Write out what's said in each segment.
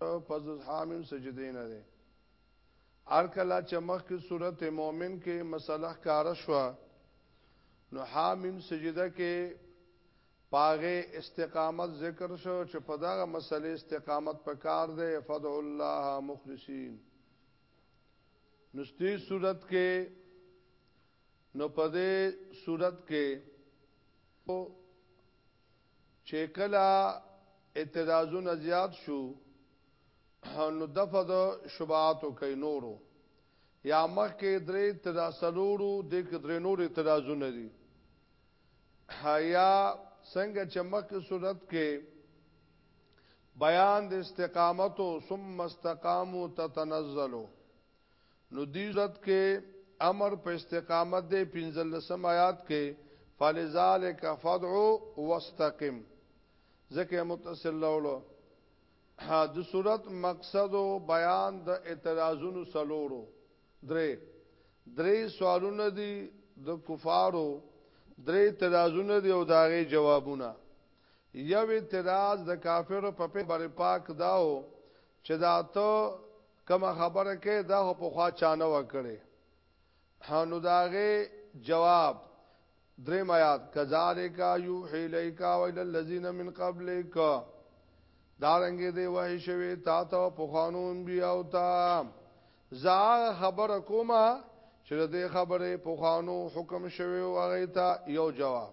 پس حامیم سجدی نه دی ارکلا چمخ کی صورت مومن کې مسله کار شوا نو حامیم سجده کې پاغه استقامت ذکر شو چې په دغه مسلې استقامت په کار دی فدع الله مخلصین نستی صورت کې نو په دې صورت کې چې کله اعتراضونه زیات شو نو دفع د شبهاتو کوي نورو یا مخکې درې تداسلورو د درې نور اعتراضونه دي حیا څنګه چې مخکې صورت کې بیان د استقامت ثم استقاموا تتنزلوا نو دی عزت کې امر په استقامت دی پنځلسم آیات کې فلذالک فدعو واستقم ځکه متصل لولو د صورت مقصد او بیان د اعتراضونو سلورو درې درې سوالونه دي د کفارو درې اعتراضونه دي او داغه جوابونه یو اعتراض د کافرو په پیغمبر پاک داو چې دا ته کومه خبره کې دا خو په خوا چانه وکړي نو داغه جواب دریم آیات کذالک یوحی الیک و الی الذین من قبلک دارنګ دی وای شوی تا ته په خوانو انبیا او تا زا خبر کومه چې دې خبره په خوانو حکم شوی و غیتا یو جواب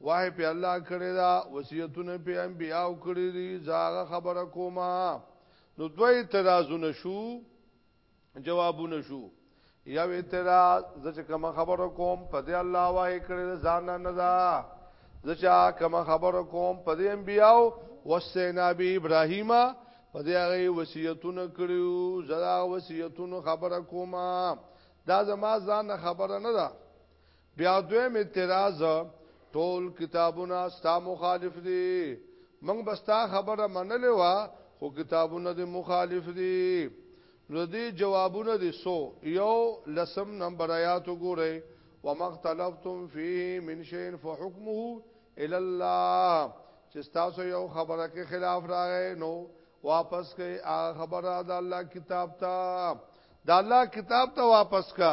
وای په الله کړی دا وصیتونه په انبیاء کړی دي زاغه خبره کومه نو دوه اعتراضونه شو جوابونه شو یو اعتراض زه کوم خبره کوم په دې الله وای کړی ځان نه دا زه کوم خبره کوم په دې انبیاء وسینا بی ابراهیم په دې هغه وصیتونه کړیو زړه وصیتونو خبره کومه دا زما ځان خبره نه ده بیا دویم اعتراض ټول کتابونه ستا مخالف دي موږ بستا خبره منلې وا خو کتابونه دي مخالف دي نو دې جوابونه دي سو یو لسم نمبر آیات وګوره ومختلفتم فيه من شيء فحكمه الى الله چې تاسو یو خبره کې خلاف راغی نو واپس کې هغه خبره د الله کتاب ته د الله کتاب ته واپس کا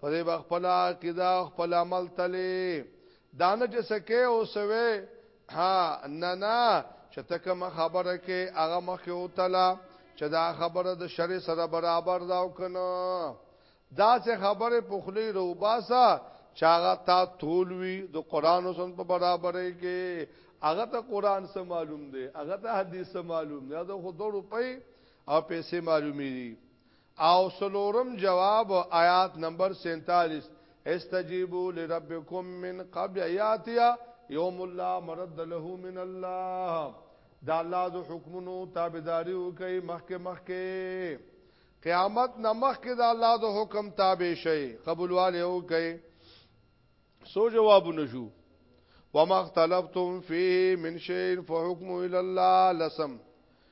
په دې بخپلا عقیده خپل عمل تلې دانه چې سکه او سوي ها نه نه چې تک ما خبره کې هغه مخ او تلا چې دا خبره د شری سره برابر دا او کنه دا څه خبره پخلی روباسا چاغه تا تولوي د قران او سن په برابرې کې هغه ته قران سره معلوم دی هغه ته حدیث سره معلوم دی دا خو 2 روپۍ او پیسې معلومې دي او څلورم جواب آیات نمبر 47 استجیبوا لربکم من قبل یاتیا یوم لا مرد له من الله دا الله د حکمونو تابعداري وکي مخکې مخکې قیامت نه مخکې دا الله د حکم تابع شي قبولواله وکي سو جواب نشو وما اختلفتم فيه من شيء فحكم الى الله لسم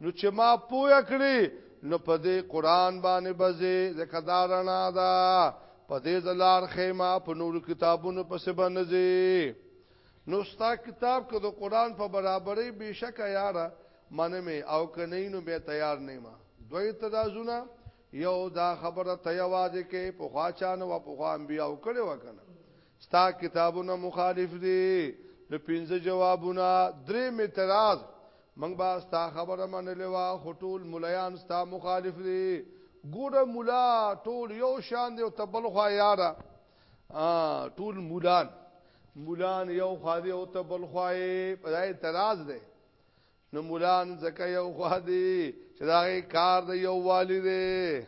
نو چې ما پوهه کړی نو په دې قران باندې بځه زکدارنا دا په دې زلار خیمه په نور کتابونو په سبا نزي نو ستا کتاب کې د قران په برابرۍ بشک یار منه می او کنه نو به تیار نه ما دوی تدازونه یو دا خبره تیواز کې په خواچانو او په خوا انبیاو کړي وکنه ستا کتابونه مخالف دي نو پنځه جوابونه درې متراز موږ با ستا خبره منلې وا خو ټول مليان ستا مخالف دي ګوره مولا ټول یو شان دی او تبل خو یارا ټول مولان مولان یو خو دی او تبل خو یې په اعتراض دی نو مولان زکه یو خو دی چې دا کار دی یو والي دی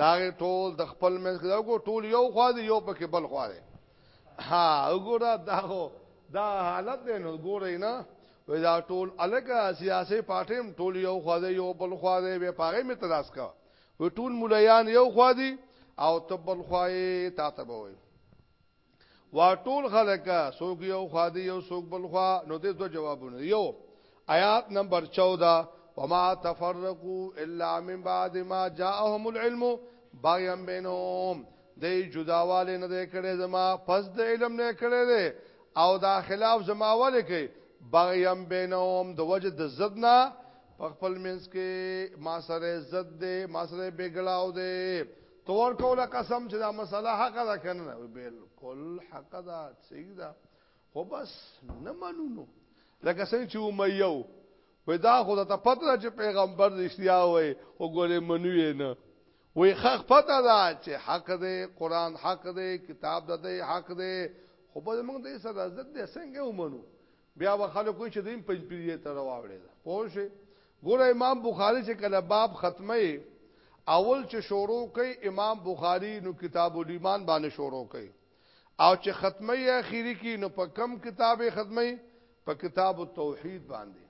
دا ټول د خپل منځ کې وګو ټول یو خوا دی یو پکې بل خوا دی ها وګوره دا هو دا حالت دی نو ګورې نه وې دا ټول الګه سیاسي پارټیم ټول یو خوا دی یو بل خوا دی به پاره می تلاش کا و ټول مليان یو خوا دی او تبل خوای تا ته وای وا ټول خلک سوق یو خوا دی یو سوق بل خوا نو دې دوه جوابونه یو آیات نمبر 14 وما تفرقوا الا من بعد ما جاءهم العلم بغيا بينهم دې جداواله نه دې کړې زما پس د علم نه کړې دې او دا خلاف زما ولې کې بغيا بينهم د وجه د زد نه په خپل منځ کې ما سره زد دې ما سره بګلاو دې تور کوله قسم چې دا مسله حق ده کنه بالکل حق ده صحیح ده خو بس نه منونو لکه څنګه چې امیو وې دا خو ته پته چې پیغمبر رښتیا وای او ګورې منوي نه وې خخ پته ده چې حق ده قران حق ده کتاب ده حق ده خو به موږ دې سره عزت دې څنګه ومنو بیا به خلک وایي چې دین پنځپیری ته راوړی ده پوه شئ ګوره امام بخاری چې کله باب ختمه اول چې شروع کوي امام بخاری نو کتاب الایمان باندې شروع کوي او چې ختمه یې اخیری کې نو په کم کتاب ختمه په کتاب التوحید باندې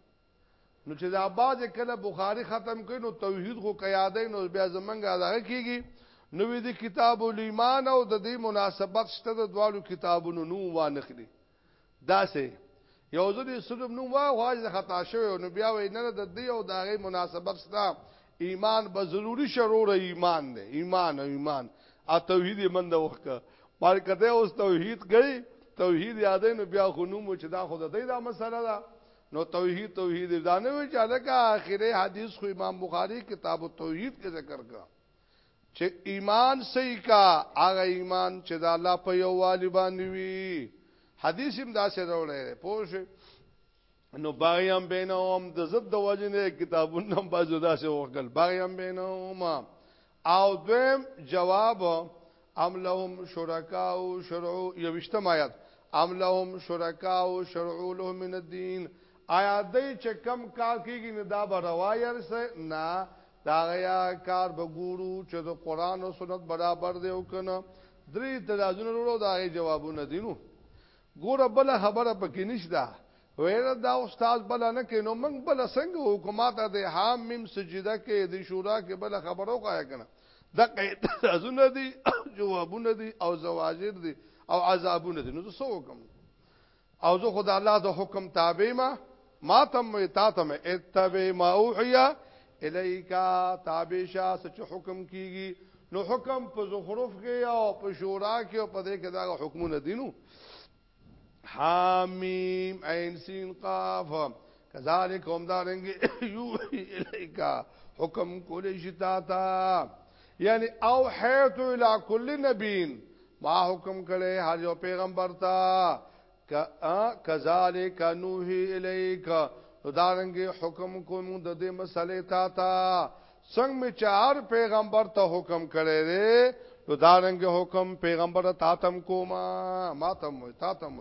نو چې دا باز کله بخاری ختم کړي نو توحید خو قیاده نو بیا زمنګ اداغه کیږي نو دې کتاب الایمان او د دې مناسبت شته د دوالو کتابونو نو وانخلي داسې یو ځدی سدم نو ما واج د خطا شوی نو بیا وې نه د دی او داغه مناسبت ستا ایمان به ضروری شرور ایمان دی ایمان او ایمان ا توحید مند وخت پر کته اوس توحید گئی توحید یادې نو بیا خو نو مو چې دا خود دی دا مسله ده نو توحید توحید دا نه وی چې لکه اخیره حدیث خو امام بخاری کتاب التوحید کې ذکر کړ چې ایمان صحیح کا هغه ایمان چې د الله په یووالي باندې وي حدیث هم دا سره وړی دی پوه شئ نو باغیم بینهم د زب د وجنه کتابونه هم بازو دا سه وکړ باغیم بینهم او دویم جواب ام لهم شرکا او شرعو یوشتم آیات ام لهم شرکا او شرعو له من الدین آیا دای چې کم کار کیږي نه دا به روا یې نه دا غیا کار به ګورو چې د قران او سنت برابر دی او کنه درې ترازونه وروړو دا غي جوابونه دینو ګوره بل خبره پکې نشته ویره دا استاد بل نه کینو موږ بل څنګه حکومت ته حام مم سجده کې د شورا کې بل خبرو کایا کنه د قیدونه دي جوابونه دي او زواجر دي او عذابونه دي نو څه وکم او زه خدای الله د حکم تابع ما ما تم وی تا تم اتبع ما اوحیا الیکا تابع شا سچ حکم کیږي نو حکم په زخرف کې او په شورا کې او په دې کې دا حکمونه دینو حامیم عین سین قاف کذالک هم دارنګي یو الیکا حکم کول شتا تا یعنی او حیت الی کل نبین ما حکم کړي هر یو پیغمبر تا کذالک نوح الیک دارنګي حکم کوم د دې مسلې تا تا څنګه می چار پیغمبر ته حکم کړي ری نو دارنګي حکم پیغمبر تا تم کوما ما تم تا تم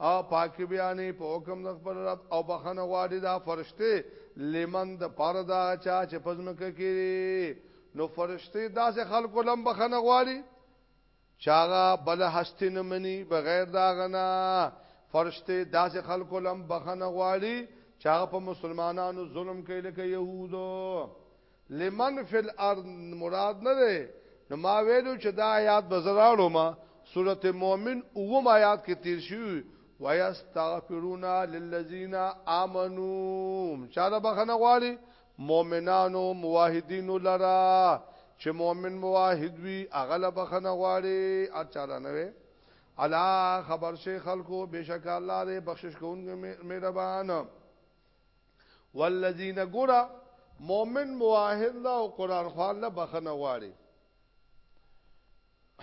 او پاکي بیانې په حکم د خپل رب او بخنه غواړي دا فرشته لمن د پاره دا چا چې پزمکه کړي نو فرشته داسې خلکو لم بخنه غواړي چاغه بل هستی نه مني بغیر دا غنا فرشته داسې خلکو لم بخنه غواړي چاغه په مسلمانانو ظلم کوي لکه يهودو لمن فی الارض مراد نه ده نو ما ویلو چې دا آیات بزرالو ما سورته مؤمن اوم آیات کې تیر شوی ويستغفرون للذین آمنو چا دا بخنه غواړي مؤمنانو موحدینو لرا چې مؤمن موحد وي اغله بخنه غواړي اچاله نه وي الا خبر شي خلکو بشک الله دې بخشش کوونکی مهربان والذین ګورا مؤمن موحد له او قران خوان له بخنه غواړي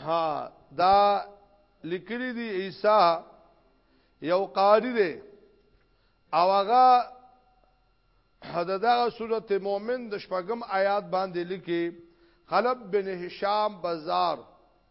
ها دا لیکلی دی عیسی یو قاری دی او هغه حدا دغه صورت مؤمن د شپږم آیات باندې لیکي قلب بن هشام بازار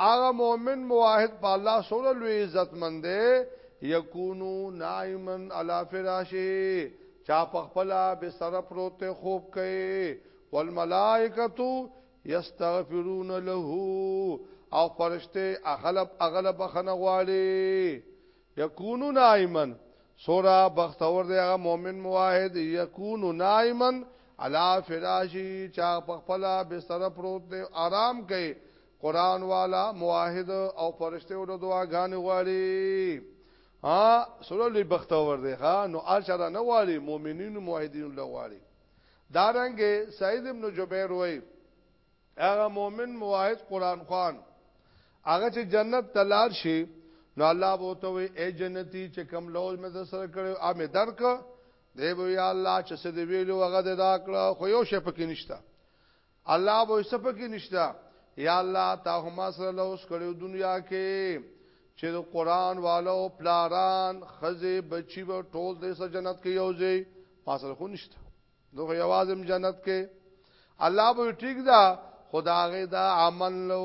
هغه مؤمن موحد په الله سره لوی عزت مند دی یکونو نائمن علی فراشه چا په خپل بستر پروت خوب کوي والملائکتو یستغفرون له او فرشته اغلب اغلب بخنه غواړي یکونو نایمن سورا بختور دی هغه مؤمن موحد یکونو نایمن علا فراشی چا په خپل بستر پروت دی آرام کوي قران والا موحد او فرشته ول دعاګانې غواړي ها سره لوی بختور دی ها نو ارشد نه غواړي مؤمنین موحدین له غواړي دارنګ سعید ابن جبیر وای هغه مؤمن موحد قران خان هغه چې جنت تلار شي نو الله بو ته وي اے جنتی چې کم لوز مې سره کړو ا مې درک دی بو یا الله چې سې دی ویلو هغه د راکړه خو یو شی پکې نشته الله وې سپ کې نشتا یا الله تا هم سره لوس کړو دنیا کې چې د قران والو پلاران خزه بچي و ټول دې سره جنت کې یوځي پاسل خو نشته دوه یوازم جنت کې الله به ټیک دا خداغه دا عمل نو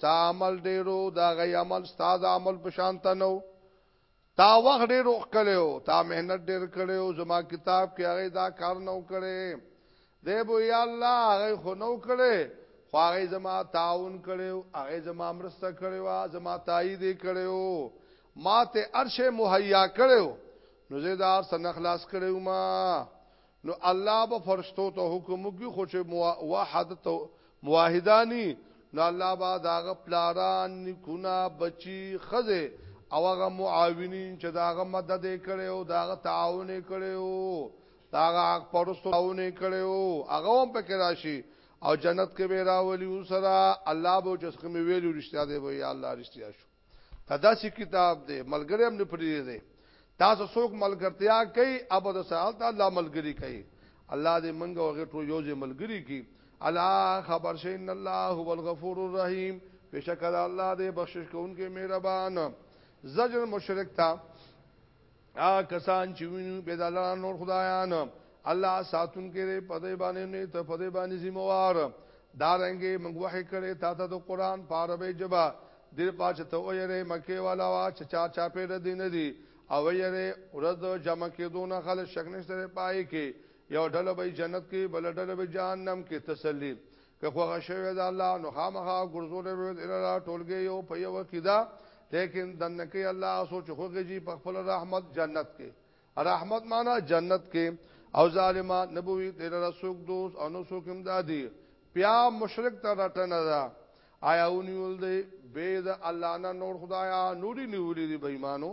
سامل ډیرو دا غي عمل ستاد عمل پشانته نو تا وخت ډیر وخت کړو تا مهنت ډیر کړو زما کتاب کې هغه دا کار نو کړي دی بو یا الله هغه خو نو کړي خو هغه زما تعاون کړو هغه زما مرسته کړو زما تایید کړو ما ته ارشه مهیا کړو نو زه دا سن خلاص کړو ما نو الله به فرشتو ته حکم وکړي خو چې موحد تو موحدانی نو الله با داغه پلاران نکونه بچي خزه او هغه معاونین چې داغه مدد کړي او داغه تعاون کړي او داغه حق پرستو تعاون کړي او هغه هم پکې راشي او جنت کې به راولي وسره الله به چې کوم ویلو رښتیا دی وي یا الله رښتیا شو دا داسې کتاب دی ملګری هم نه پریږي دی تاسو څوک ملګرتیا کوي ابد سال ته الله ملګری کوي الله دې منګ او غټو یو ځې ملګری کی الا خبر شي ان الله هو الغفور الرحیم بشکره الله دې بخشش کوونکی مهربان زجر مشرک تا آ کسان چې ویني به د الله نور خدایان الله ساتون کې په دې باندې نه ته په دې باندې ذمہوار دارنګې موږ وحی کړې تا ته د قران په عربی جبا دیر پاچ ته ویره مکه والا وا چې چا چا په ردی نه دی او ویره ورځ جمع کې دونه خل شک نشته پای کې یو ډله به جنت کې بل ډله به جهنم کې تسلی که خوغه شوی دا الله نو خامخا ګرځول وی الله ټولګي یو په یو کیدا لیکن دنه کې الله سوچ خوږي جی په خپل رحمت جنت کې رحمت معنا جنت کې او ظالمان نبوي تیر رسوک دوست او نو سوکم دادی بیا مشرک ته رټنه ده آیا اونیول دی به د الله نه نور خدایا نوري نیولې دی بېمانو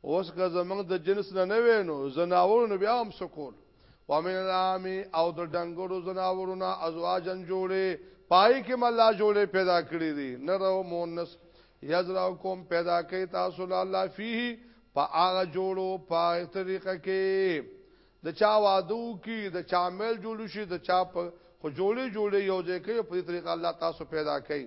اوس که زمنګ د جنس نه نه وینو زناور نو بیا هم سکول ومن العامی او د ډنګرو زناورو نه ازواجن جوړې پای کې مله جوړې پیدا کړې دي نه رو مونس یزرا کوم پیدا کوي تاسو الله فيه په هغه جوړو په طریقه کې د چا وادو کې د چا مل جوړ شي د چا په خو جوړې جوړې یو ځای کې په طریقه الله تاسو پیدا کوي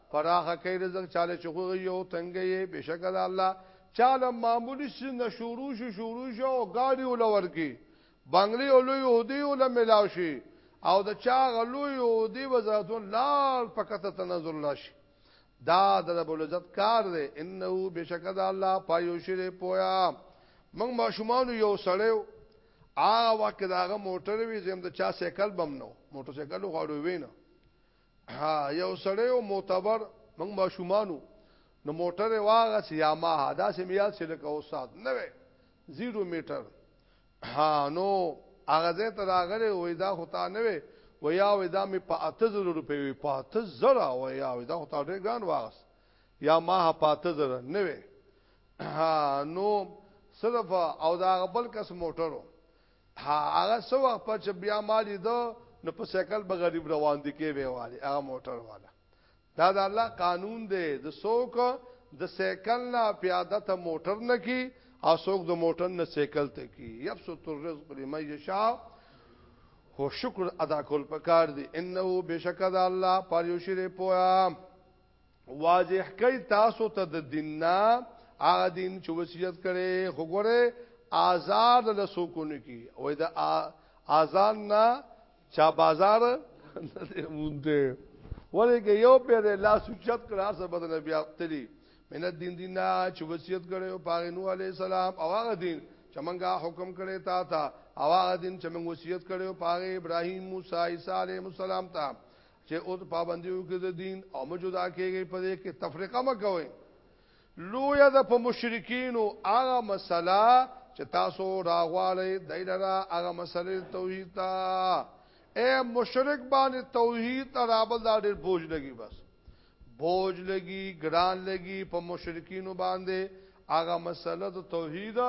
فراخ کوي رزق چاله چغوي او تنګي بشک د الله چاله معمولی سن شروع شو شروع شو او گاډي ولور کی بنگلي او لوی هدي ول ملاو شي او د چا غلوی او دی وزاتون لار پکته تنظر لاشي دا د رب العزت کار دی انه بشک د الله پایو شری پویا موږ ماشومان یو سړیو هغه وخت داغه موټر وی زم د چا سایکل بم نو موټر سایکل غواړو وینه ها یو سړی او معتبر موږ ماشومانو نو موټر واغه سیا ما دا سمیات سره کو سات نه وې 0 میټر ها نو هغه زه ته راغره وې دا هوتا نه وې ویا وې دا می په 8000 روپې وې په 8000 ویا وې دا هوتا ډېر ګران واغس یا ما په 8000 نه وې ها نو صرف او دا بل کس موټرو هغه سو وخت په چې بیا مالی دو نو په سیکل به غریب روان دي کې ویواله هغه موټر والا دا د الله قانون دی د سوک د سیکل نه پیاده ته موټر نه کی او سوک د موټر نه سیکل ته کی یبسط الرزق لمن یشاء هو شکر ادا کول پکار دی انه بشکد الله پر یو شری پویا واضح کوي تاسو ته د دین نه هغه دین چې وصیت کړي خو ګوره آزاد له سکونه کی او دا آزان نه چا بازار مونته ولکه یو پیر لا سوچت کړه سره بدل بیا تلی من دین دین نه چې وصیت کړي او پاغه نو علی السلام او هغه دین چې مونږه حکم کړي تا ته او هغه دین چې مونږ وصیت کړي او پاغه ابراهیم موسی عیسی علیه السلام ته چې اوس پابندي وکړي د دین او مجودا کېږي په دې کې تفریقه مکوي لویا د په مشرکینو هغه مسله چې تاسو راغواړئ دایره هغه مسله توحید ته اے مشرک باندې توحید ته رابل دا ډېر بوج لګي بس بوج لګي ګران لګي په مشرکینو باندې هغه مسله د توحید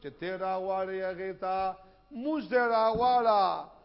چې تیرا واړی هغه تا موږ تیرا واړه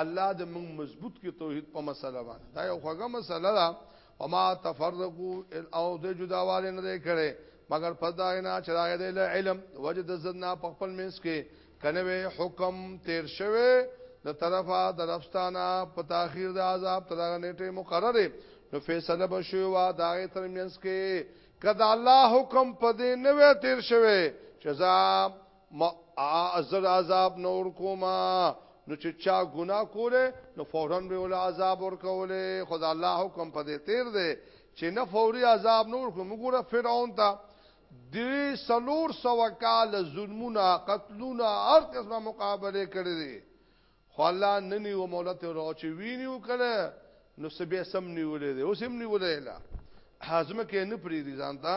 الله د موږ مضبوط کې توحید په مسله باندې دا یو خوږه مسله ده او ما تفرقوا او د جداواله نه کړي مگر پدا نه چې راغې د علم وجد زنا په خپل منس کې کنوي حکم تیر شوه د طرفه د رفستانه په تاخير د عذاب تر نیټه مقرره نو فیصله بشو وا داغه تر منس کې کدا الله حکم پدې نه وې تیر شوه چې زاب ما ازر عذاب نور کوما نو چې چا ګناه کوله نو فورا به ول عذاب ور کوله خدا الله حکم په دې تیر دی چې نه فوري عذاب نور کوم ګوره فرعون ته درې سلور سو کال ظلمونه قتلونه هر قسمه مقابله کړې دي خو الله ننی و مولا ته راچې وینیو کړه نو سبه سم نیولې دي اوس هم نیولې لا حزمه کې نه پری دي ځانتا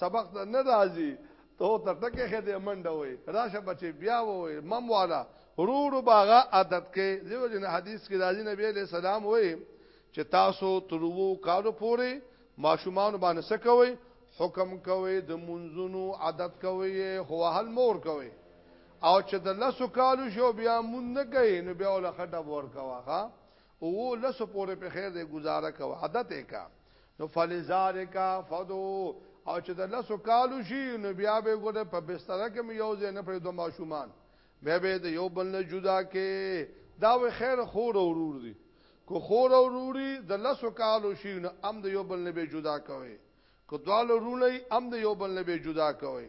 سبق ته نه راځي ته ته ټکه خې دې منډه وې راشه بچي بیا وې مم والا رو رو باغه عادت کې دیو جن حدیث کې راځي نبی عليه السلام وې چې تاسو تروو کارو پوري ماشومان باندې سکوي حکم کوي د منځونو عادت کوي هو هل مور کوي او چې د لسو کالو شو بیا مون نه کوي نو بیا ول خټه ور کوا ها او لسو پورې په خیر دی گزاره کوي عادت یې کا نو فلذالک فدو او چې د لاسو کالو شي نو بیا به ګوره په بستر کې مې یو ځای نه پرې دوه ماشومان به به د یو بل نه جدا کې دا و خیر خور او ورور دي کو خور او وروري د لاسو کالو شي نو ام د یو بل نه به جدا کوي کو دوالو رونه ام د یو بل نه به جدا کوي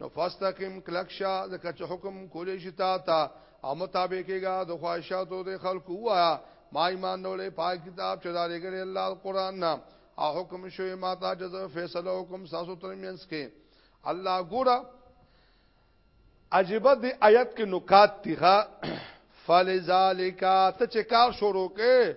نو فاستقم کلکشا ځکه چې حکم کولې شتا تا او مطابق کېګا د خواهشاتو د خلکو وایا ما ایمان نولې پاک کتاب چې داري ګړي الله قرآن نه او حکم شوی ما ته جزا فیصله حکم ساسو ترمنس کې الله ګورا عجيبه دي آیت کې نکات تیغه فلذالک ته چې کار شروع کې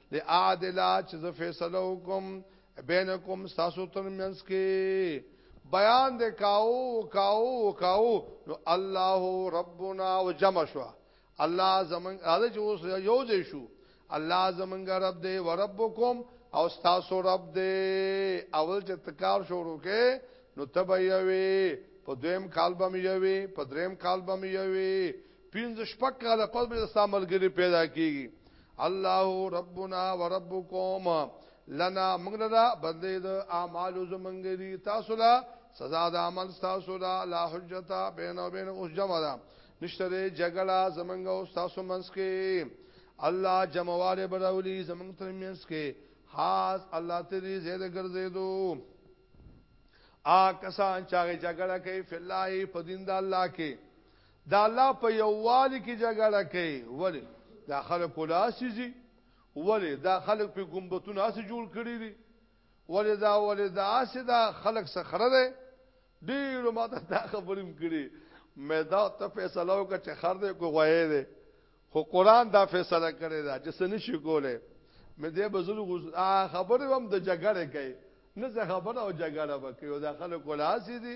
لاعدلا چې زه فیصله وکم بینکم تاسو تر منځ کې بیان دې کاو کاو کاو نو الله ربنا وجمع شو الله زمون هغه چې اوس یو ځای شو الله زمونږ رب دې وربکم او تاسو رب دې اول چې تکار شروع کې نو تبعیوي په دویم کال به مې یوي په دریم کال به مې یوي پینځه شپک کاله پس به ستا ملګری پیدا کیږي الله ربنا وربکم لنا موږ لرا بدلې د اعمال زمونږ دي تاسو لا سزا د عمل تاسو لا لا حجت بین او بین اوس جمع ده نشته جګړه زمونږ او تاسو منځ کې الله جمعواله براولي زمونږ تر منځ کې خاص الله تری زید ګرځیدو آ کسان چاغه جګړه کوي فلای په دین د الله کې د الله په یووالي کې جګړه کوي ولې دا خلک ولا هسې ځي ولې دا خلک په ګمبتونه هسې جوړ کړي دي ولې دا ولې دا هسې دا خلک سخره دی ډېرو ما ته دا خبرې هم کړي مې دا ته فیصله وکړه چې خر دی کو غوایې دی خو قرآن دا فیصله کړې ده چې څه نشي کولی مې دې به زلو خبرې هم د جګړې کوي نه څه خبره او جګړه به کوي دا خلک ولا هسې دي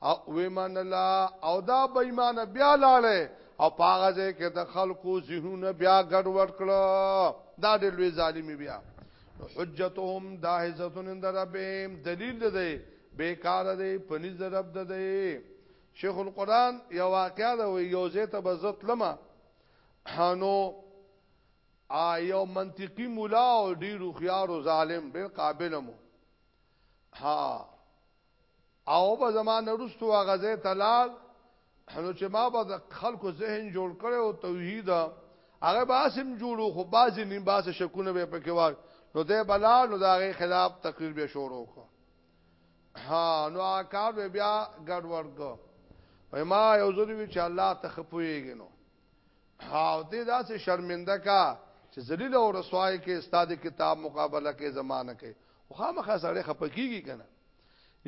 او ومنلا او دا بېمان بیا لاړې او پاغه ځای کې د خلکو ذهنونه بیا ګډ وډ کړه دا د لوی ظالم بیا نو حجتهم دا عزتون اند ربهم دلیل ده دی بیکار ده پنځ رب ده دی شیخ القران یو واقعا ده یو زه ته بزت لمه هانو ا یو منطقي مولا او ډیرو خيار او ظالم ډیر قابل مو ها او به زما نرستو هغه ځای ته لال نو چې ما به د خلکو ذهن جوړ کړي او توحید هغه باسم جوړو خو باز نیم باز شکونه به پکې وای نو ده بلال نو دغه خلاف تقریر به شروع وکړ ها نو کار به بیا ګډوډ کو ما یو ځل وی چې الله تخپويږي نو او دې داسې شرمنده کا چې ذلیل او رسوای کې استاد کتاب مقابله کې زمانہ کې خو خامخا سره خپکیږي کنه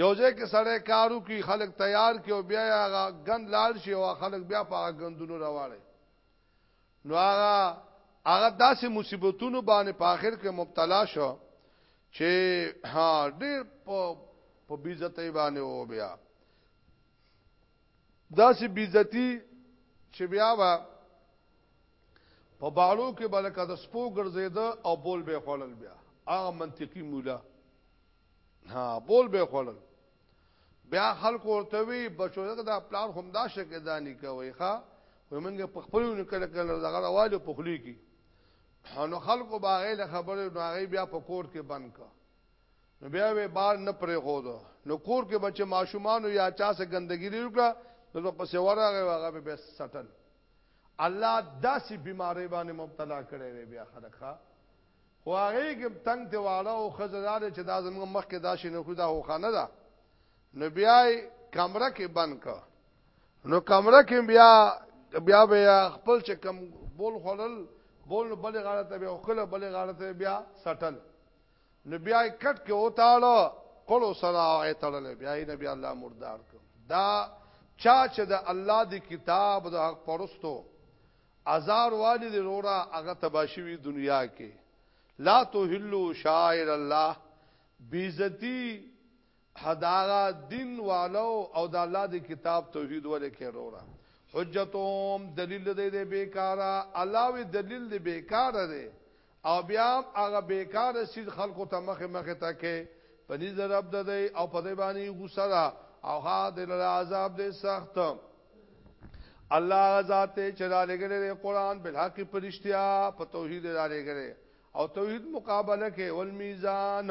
یو ځای کې سړی کارو کې خلک تیار کې او بیا هغه غن لال شي او خلک بیا په هغه غندونو راواړي نو هغه هغه داسې مصیبتونو باندې په آخر کې مبتلا شو چې ها ډېر په په بیزته باندې و بیا داسې بیزتی چې بیا به په باړو کې بلکې د سپو ګرځیده او بول به خړل بیا هغه منطقي مولا ها بول به خړل بیا خلک ورته وی بچو دا پلان همدا شکه دانی کوي ښا ومنګ په خپل نه کله کله دغه والو په خلی کې نو خلکو باغې له خبرې نو هغه بیا په کور کې بند کا نو بیا وی بار نه پرې خو دو نو کور کې بچ ماشومان یا چا سه ګندګی لري کړه نو په سیواره هغه هغه به سټل الله داسې بیماری باندې مبتلا کړي وي بیا خلک ښا خو هغه کې تنگ ته واړه او خزدار چې دا زموږ مخ کې داشې نه خدا هو خانه ده نو بیا کمره کې بند کا نو کمره کې بیا بیا بیا خپل چې کم بول خړل بول بلې غاړه ته بیا خپل بلې غاړه ته بیا سټل نو بیا یې کټ کې وتاړه پړو سره هغه تړلې بیا یې نبی الله مردار کړ دا چا چې د الله دی کتاب د حق پرستو ازار والی دی رورا هغه تباشوی دنیا کې لا تهلو شاعر الله بیزتی هداغه دین والو او د الله د کتاب توحید ولې کې وروره حجتهم دلیل دې دې بیکاره الله وی دلیل دې بیکاره دې او بیا هغه بیکاره سید خلکو ته مخه مخه تا کې پنی ضرب دې او په دې باندې غوسه را او ها دې له عذاب دې سخت الله ذات چې را لګلې قرآن بل حق پرشتیا په توحید را لګلې او توحید مقابله کې ول میزان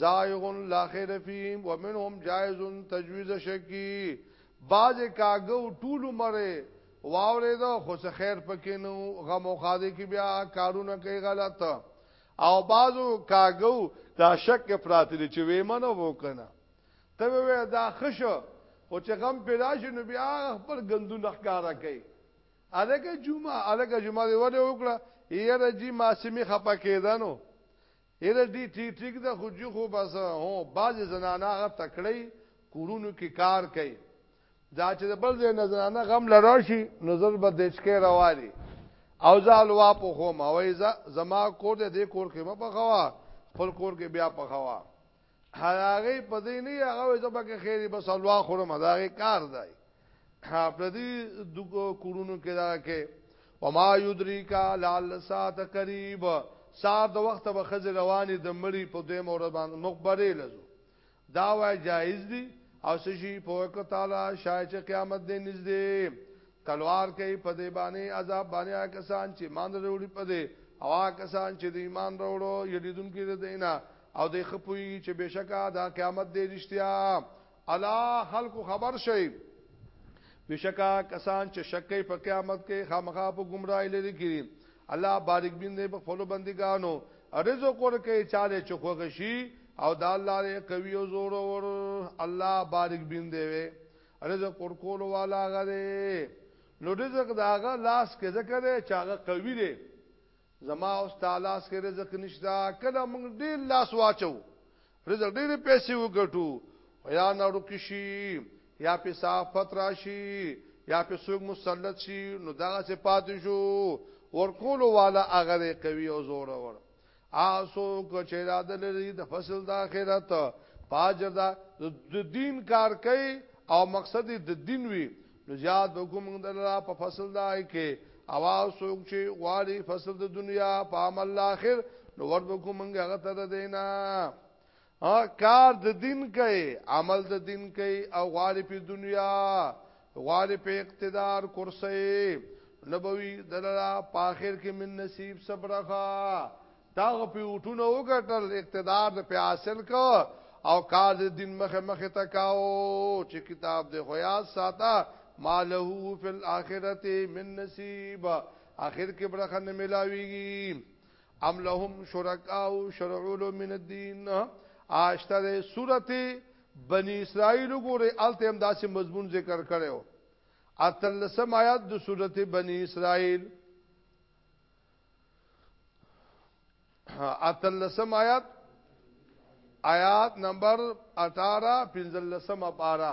زائغ لا خیر فیهم ومنهم جائز تجویز شکی باز کاګو ټول مره واورې دا خو څه خیر پکې نو غم او خاده کې بیا کارونه کوي غلط او بازو کاګو دا شک پراته دي چې وېمنه وکنه ته وې دا خشه خو چې غم پیدا شي نو بیا خپل غندو نخکارا کوي الګه جمعه الګه جمعه دی وله وکړه یره جی ما سیمه خپه کېدنو یره ډی ټی ټیک ده خو جی خو بس هو بعضی زنانه غ تکړی کورونو کې کار کوي دا چې بل ځای نه زنانه غم لراشي نو زر به دچکه رواري او زال وا په خو ما وای زما کور دې کور کې ما په خوا خپل کور کې بیا په خوا هغه په دې نه هغه زبا کې خیری بس الوا خورم دا کار دی په دې د کورونو کې دا کې وما یدریکا لعل ساعت قریب سار د وخت به خځه رواني د مړی په دې مور باندې مخبره لزو دا وای جایز دی او سشي په وکړه تعالی شای چې قیامت دې نږدې تلوار کوي په دې باندې عذاب باندې هغه کسان چې مان وروړي په دې او هغه کسان چې د ایمان وروړو یریدونکي د دینه او د خپوي چې بشکا دا قیامت دی رښتیا الا خلق خبر شي بشکا کسان چې شکې په قیامت کې خامخا په گمراهی لري کړي الله بارک بین دې په خپل بندګانو رزق ورکه چاله چخوغشي او دا الله دې کوي او زور ور الله بارک بین دې وي رزق ورکول والا غره نو رزق داغه لاس کې ذکر دی چې هغه قوی دی زما او تعالی کې رزق نشتا کله موږ ډیر لاس واچو رزق ډیر پیسې وګټو یا نړو کې شي یا په صافت راشي یا په سوق مسلط شي نو دا صفات شو ورکول والا هغه قوی او زور ور آسو کچه دا دلری د فصل د آخرت پاجر دا د دین کار کوي او مقصد د دین وی نو زیاد وکوم د الله په فصل دا کې اواز سوک چې غواړي فصل د دنیا په عمل اخر نو ور وکوم هغه ته دینا ها کار د دین کوي عمل د دین کوي او غواړي په دنیا غواړي په اقتدار کرسي نبوي دلاله په اخر کې من نصیب صبرخه دا په وټونه وګټل اقتدار د په حاصل کو او کار د دین مخه مخه تکاو چې کتاب د غیا ساته ماله فی الاخرته من نصیب اخر کې برخه نه ملاویږي ام لهم شرکاء شرعوا لهم من الدين آشتره سورته بنی اسرائیل ګوره الته هم داسې مضمون ذکر کړو اتلسم آیات د سورته بنی اسرائیل اتلسم آیات آیات نمبر 18 پنځلسم پارا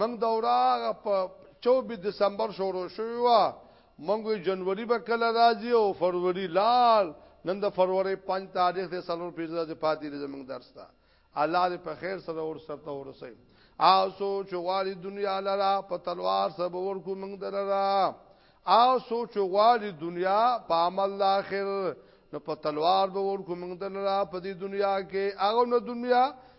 موږ دوره هغه په 24 دسمبر شروع شوې و موږ جنوري به کله راځي او فروری لال نن د فروری 5 تاریخ د سلور پیزه د پاتې د زمنګ درس ته الله دې په خیر سره اور سرته ورسي آسو چغواړي دنیا لرا په تلوار سب ور کو موږ دررا آسو چغواړي دنیا په عمل اخر نو په تلوار به ور کو موږ دررا په دې دنیا کې هغه نو دنیا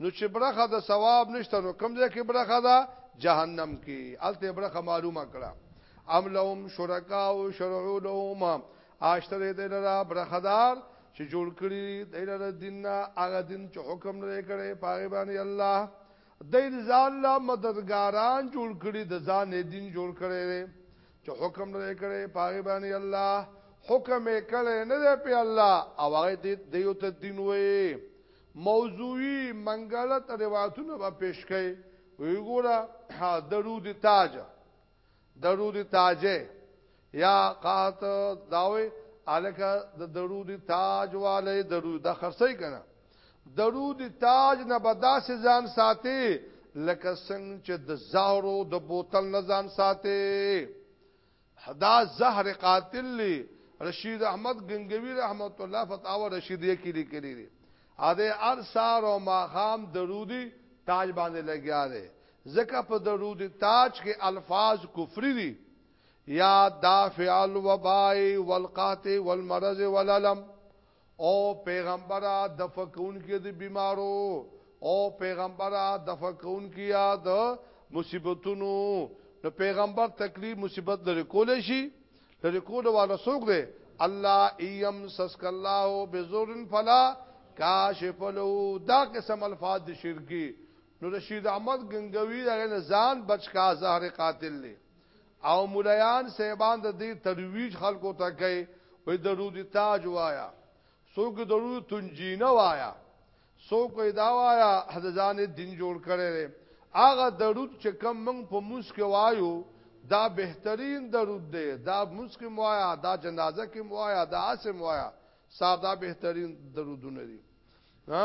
نو چې برخه د ثواب نشته نو کوم ځای کې برخه ده جهنم کې الته برخه معلومه کړه ام لهم شرکا او شرعو لهم آشتره دې لرا برخدار چې جوړ کړی دې لرا دین هغه دین چې حکم لري کړي پاغي باندې الله دې ځان لا مددګاران جوړ کړی د ځان دین جوړ کړي چې حکم لري کړي پاغي باندې الله حکم یې کړي نه دی په الله او هغه دې یو ته دین وې موضوعی منګلت روایتونه به پیش کړي وی ګوره درود تاج درود تاج یا قات داوي الکه د درود تاج والے درود د خرڅی کنه درود تاج نه بداسه ځان ساتي لکه څنګه چې د زهرو د بوتل نه ځان ساتي دا زهر قاتل لی رشید احمد گنگوی رحمت الله فتاوا رشید یې کې لیکلي دي اده ارسار او ماخام درودی تاج باندې لګیا دی ځکه په درود تاج کې الفاظ کفری دي یا دافع الوباء والقات والمرض والالم او پیغمبره دفع کونکي د بیمارو او پیغمبره دفع کونکي یاد مصیبتونو نو پیغمبر تکلیف مصیبت لري کول شي لري کول والا سوق دی الله ایم سسک الله بزورن فلا کاشف له دا قسم الفاظ د شرکی نو رشید احمد گنگوی دغه ځان بچکا زهر قاتل له او مولایان صاحبان د دې ترویج خلکو ته کوي وې درود تاج وایا څوک درود تنجینه وایا څوک دا وایا حزان دین جوړ کړي هغه درود چې کم موږ په موس کې وایو دا بهترین درود دی دا موس کې وایا دا جنازه کې وایا دا اسم وایا صاحب دا بهترین درودونه دي ها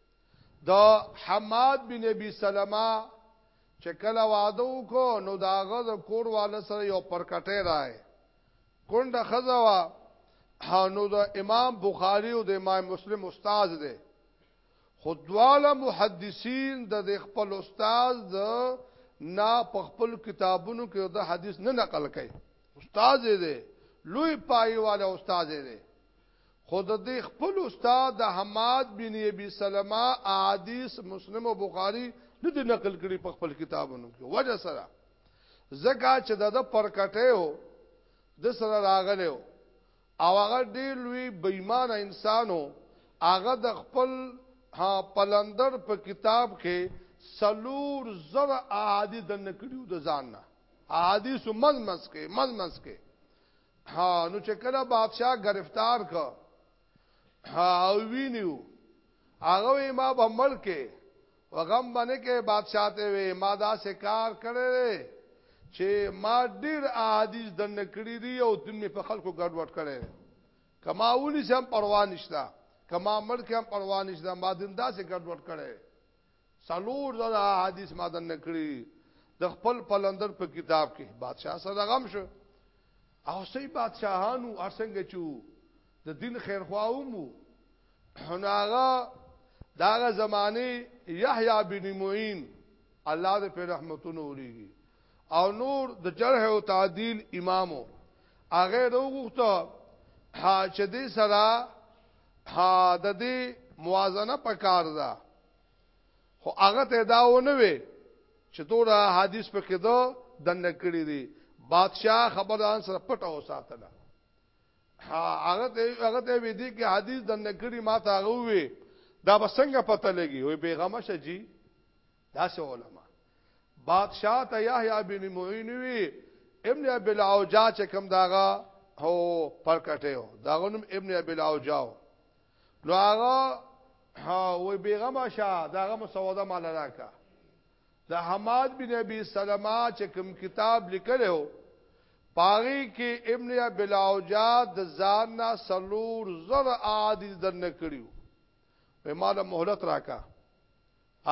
د حماد بن ابي سلمه چې کله واده وکړو نو دا غز کور والا سره یو پرکټه راي کونډه خزوا نو د امام بخاری او د امام مسلم استاد دی خودواله محدثین د خپل استاد د نا په خپل کتابونو کې د حدیث نه نقل کوي استاد دی لوی پایواله استاد دی خو د دې خپل استاد د حماد بن ابي سلمہ احادیث مسلم او بخاری نه دي نقل کړي په خپل کتابونو کې وجه سره زکه چې د پرکټه هو د سره راغله او هغه ډېر لوی بېمان انسانو هغه د خپل ها پلندر په کتاب کې سلور زر احادیث د نکړیو د ځان نه احادیث مزمز کې مزمز کې ها نو چې کله بادشاہ گرفتار کا ها او وینیو هغه ما به ملکه وغم باندې کې بادشاہ ته وې ما دا شکار کړې چې ما ډیر احادیث د نکړې دی او د می په خلکو ګډوډ کړې کما ونی سم پروا نشتا کما ملک هم پروا نشتا ما دین دا سه ګډوډ کړې څلور زره حدیث ما دن نکړي د خپل پلندر په کتاب کې بادشاہ سره غم شو او سي بادشاہانو ارسنګ چو د دین خیر خواومو هناغه داغه زمانه یحیی بن معین الله دې په رحمتونو وريږي او نور د جرح او تعدیل امامو هغه وروغته ها چې دې سره ها د دې موازنه پکار ده خو هغه ته دا و نه وي چې تور حدیث په کې دو دنه کړی دی بادشاہ خبردان سره پټه وساتله هغه ته هغه ته وی دي کې حدیث دنه کړی ما ته هغه وی دا بسنګ پته لګي وي بیغمه شجی دا سه علما بادشاہ ته یحیی بن معین وی ابن ابي الاوجا چې کوم داغه هو پرکټه داغه نوم ابن ابي الاوجا نو هغه ها وی بیغم شاه داغه مسوده مال راکا د حماد بن ابي سلمہ چې کوم کتاب لیکلو پاغي کې ابن بلاوجا د ځان نه سلور زر عادل دن کړیو په مال مهلت راکا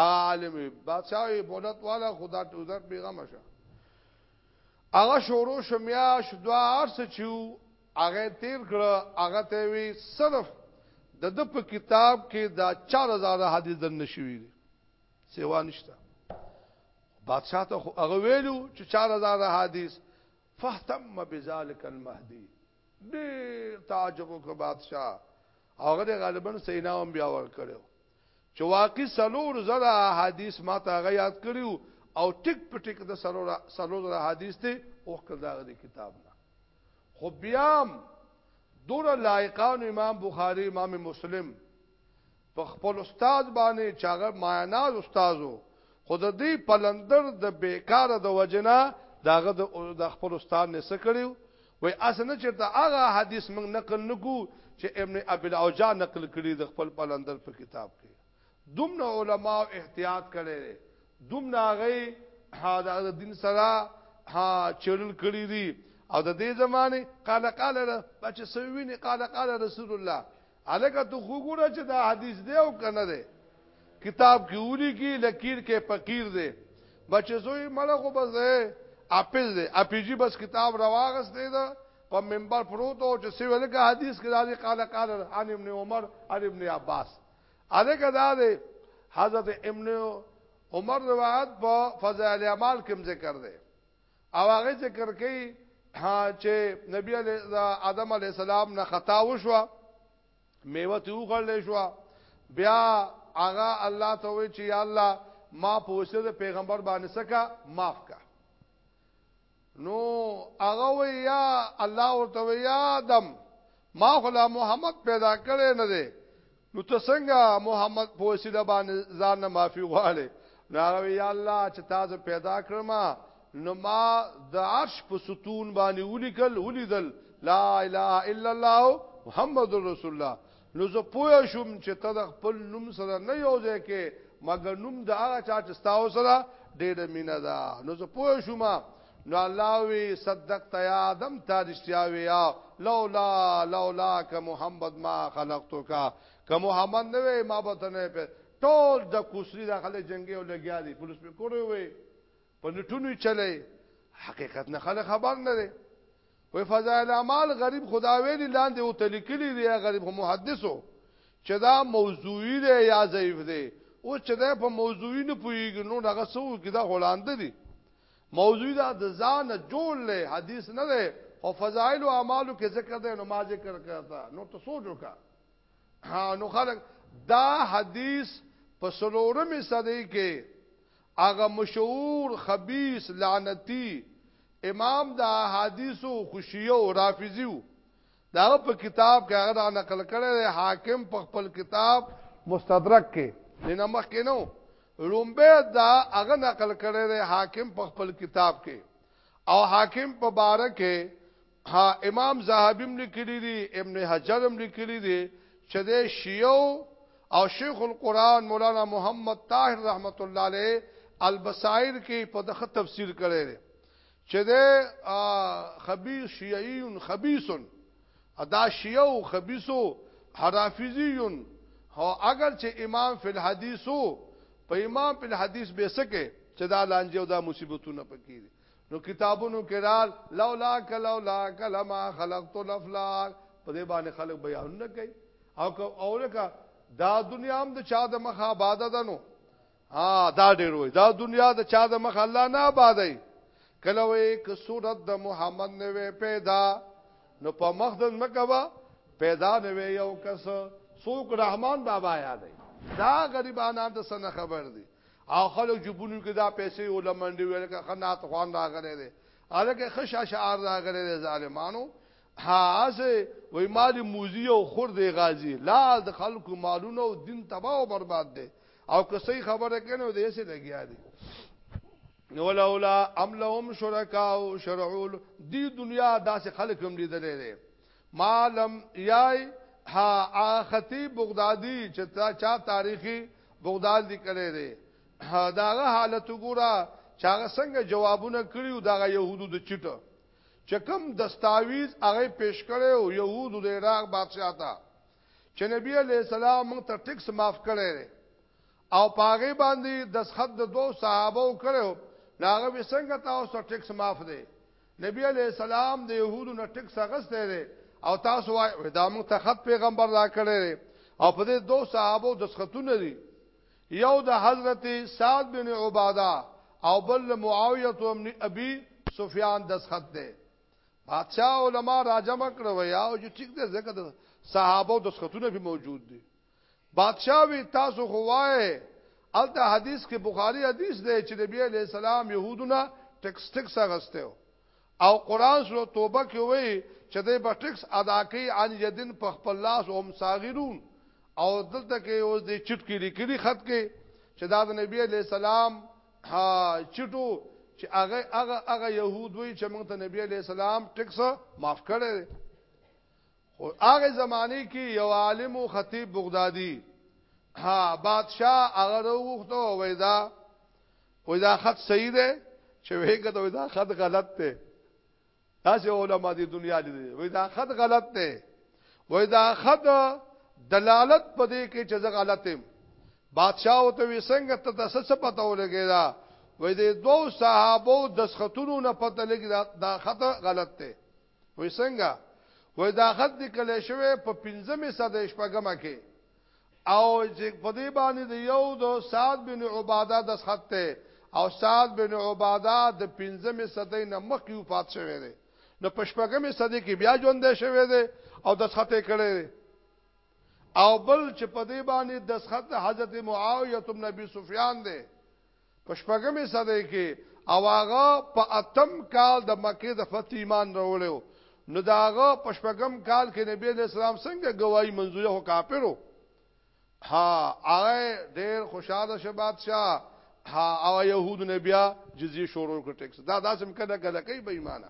عالم بادشاہ عبادت والا خدا ته عذر پیغام شه هغه شورو شمیاش دوا ارس چیو هغه تیر کړه هغه ته وی صرف د د په کتاب کې دا 4000 حدیث دن نشوي دي سیوا نشته بادشاہ ته هغه ویلو چې 4000 حدیث فاهتم بذلک المهدی ډیر تعجب وکړ بادشاہ هغه غالبا سینا هم بیا ور کړو چې واقعي څلور زره احاديث ماته هغه ياد کړي وو او ټک په ټک د څلور څلور زره احاديث ته اوخکل دا غدي کتاب نه خو بیا دور لایقان امام بخاری امام مسلم په خپل استاد باندې چاغه مایناز استادو خود دې پلندر د بیکار د وجنا داغه د خپل استاد نه سکړیو وایي اسه نه چېرته هغه حدیث موږ نقل نه کړو چې ابن ابي الاوجاع نقل کړي د خپل پلندر په کتاب کې دومره علماو احتیاط کړی دی دومره هغوی د دین سره چړل کړي دي او د دې زمانه قال قال بچ سوینه قال قال رسول الله الکه تو خو ګوره چې دا حدیث دی او کنه دی کتاب کې ولي کې لکیر کې فقیر دی بچ زوی مړ خو بس دی اپیز دی اپیجی بس کتاب رواغس دی دا په منبر پروت او چې سیول کې حدیث کې راځي قال قال عن ابن عمر عن ابن عباس الکه دا دی حضرت ابن عمر روایت په فضائل اعمال کې ذکر دی او هغه ذکر کوي چې نبی علی آدم علی السلام نه خطا وشو میوه ته وغړل شو بیا هغه الله ته وی چې یا الله ما په وسیله پیغمبر باندې سکا معاف کا نو هغه وی یا الله ورته وی یا آدم ما خلا محمد پیدا کړي نه دی نو ته څنګه محمد په وسیله باندې ځان نه معافي غواړي ناغوي یا الله چې تاسو پیدا کړم نو ما د عرش په ستون باندې ولیکل ولیدل لا اله الا الله محمد رسول الله نو زه پوه شوم چې ته د خپل نوم سره نه یوځې کې مګر نوم د هغه چا چې تاسو سره ډېر مینه ده نو زه پوه شوم نو الله وی صدقت یا آدم تا رشتیا ویا لولا لولا ک محمد ما خلقتک ک محمد نو ما بتنه په ټول د کوسری داخله جنگي او لګیا دي پولیس په کوړې وي په نټونو چلے حقیقت نه خلک خبر نه دي وې فضائل اعمال غریب خدا ویلی لاندې او تلکلی دی غریب هم محدثو چې دا موضوعي دی یا ضعیف دی او چې دا په موضوعي نه پويږي نو هغه څو کې دا هولاند دي موضوع دا د ځان جوړ له حدیث نه ده او فضائل او اعمالو کې ذکر ده نو ما ذکر کړتا نو ته سوچ وکا نو خلک دا حدیث په سلورمې صدې کې هغه مشهور خبيث لعنتی امام دا حدیثو خوشیو رافضیو دا په کتاب کې هغه نقل کړی دی حاکم په خپل کتاب مستدرک کې دنه مخ کې نو رومبه دا هغه نقل کړی دی حاکم په خپل کتاب کې او حاکم په باره کې ها امام زاهبیم لیکلی دی ابن حجرم لیکلی دی چې د شیو او شیخ القرآن مولانا محمد طاهر رحمت الله علیه البصائر کې په دغه تفسیر کړی دی چې ده خبیث شیعیون خبیثون ادا شیعو خبیثو حرافیزیون هو اگر چې امام فی الحدیثو په امام فی الحدیث به سکه چې دا لانجه او دا مصیبتونه پکې دي نو کتابونو کې رال لولا کلولا کلمہ خلقت الافلاک په دې باندې خلک بیان نه کوي او که اورکا دا دنیا هم د چا د مخه آباد ده نو ها دا ډیر وای دا دنیا د چا د مخ الله نه آبادای کله وای ک صورت د محمد نه وی پیدا نو په مخ د مکوا پیدا نه وی یو کس سوق رحمان بابا یاد دا غریبانان د سن خبر دی او خلک جبونو کې دا پیسې ولمنډي ویل که خنات خوان راغره دي الکه خشاش ار راغره دي ظالمانو ها اسه وای مال موزی او خور دی غازی لا د خلکو مالونه او دین تباہ او برباد دی او که صحیح خبره کینو دې سه لګیا دي نو لولا ام لهم شرکا او شرعول دی دنیا داسې خلک هم لیدلې دي مالم یای ها خطیب بغدادي چې تا چا تاریخي بغداد لیکلې دي داغه حالت وګوره چاغه څنګه جوابونه کړیو داغه يهودو د چټه چې کوم دستاویز هغه پیش کړي او يهودو د عراق بادشاہ ته چې نبی علی السلام موږ ته ټیکس معاف کړي او پاغه باندې د خط د دوه صحابه کړو ناغه وسنګ تاسو ټیکس معاف دي نبی علی السلام د يهودو نه ټیکس غسته دي او تاسو وای دا موږ ته خط پیغمبر را کړي او په دې دوه صحابه د خطونه دي یو د حضرت سعد بن عباده او بل معاویه بن ابي سفیان دسخط ده بادشاہ علما راجم کړو یا او چې ټیک ده ځکه صحابه د سختونه به موجود دي بادشاہ وی تاسو خوای الته حدیث کې بخاری حدیث دی چې نبی علیہ السلام يهودونه ټکس ټکس غسته او قران سوره توبه کې وایي چې دی به ټکس ادا کوي ان یدن په خپل لاس او هم صاغرون او دلته کې اوس دی چټ کې لیکلي خط کې چې دا د نبی علی السلام ها چټو چې هغه هغه هغه يهود وي چې موږ ته نبی علی السلام ټکس معاف کړي خو هغه زمانه کې یو عالم او خطیب بغدادي ها بادشاہ هغه وروخته وېدا وای دا خط صحیح دی چې وېګه ته دا خط غلط دی تاسو علما دي دنیا لیدي وای دا خط غلط دی وای دا خط دلالت پدې کې چې زه غلط یم بادشاہ او ته وسنګ ته د څه پته ولګی دا وای دې دوه صحابو د خطونو نه پته لګی دا خط غلط دی وسنګ وای دا خط د کله شوی په 15 صدې شپږمه کې او چې په دې باندې د یو د سعد بن عباده د خط او سعد بن عباده د 15مې صدۍ نه مخکې وفات شوه دی نو په 15مې صدۍ کې بیا ژوند شوه دی او د خط کړي او بل چې په دې باندې د خط حضرت معاویه بن نبی سفیان دی په شپږمې صدۍ کې او هغه په اتم کال د مکې د فتح ایمان راوړو نو دا هغه په شپږم کال کې نبی علیہ السلام څنګه گواہی منزوره هو کافرو ها هغه ډیر خوشاله شه بادشاہ ها او يهود نبیا جزیه شروع کړ ټیکس دا داسم کده کده کوي بې ایمانه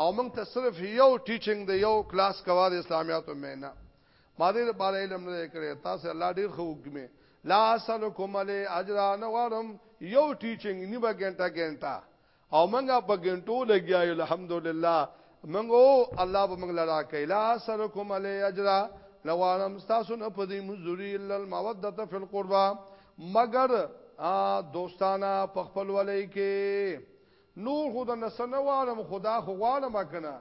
او موږ ته صرف یو ټیچینګ دی یو کلاس کوا د اسلامیاتو مینا ما دې بار علم نه کړی تاسو الله ډیر خو حکمه لا اسلکم علی اجر نه غواړم یو ټیچینګ نیمه ګنټه ګنټه او موږ په ګنټو لګیا یو الحمدلله موږ الله به موږ لرا کوي لا اسلکم علی اجر نه غواړم تاسو نه پدې مزوري الا الموده فی القربا مگر دوستانه په خپل ولای کې نور خو درنه څه نه غواړم خو دا خو غواړم کنه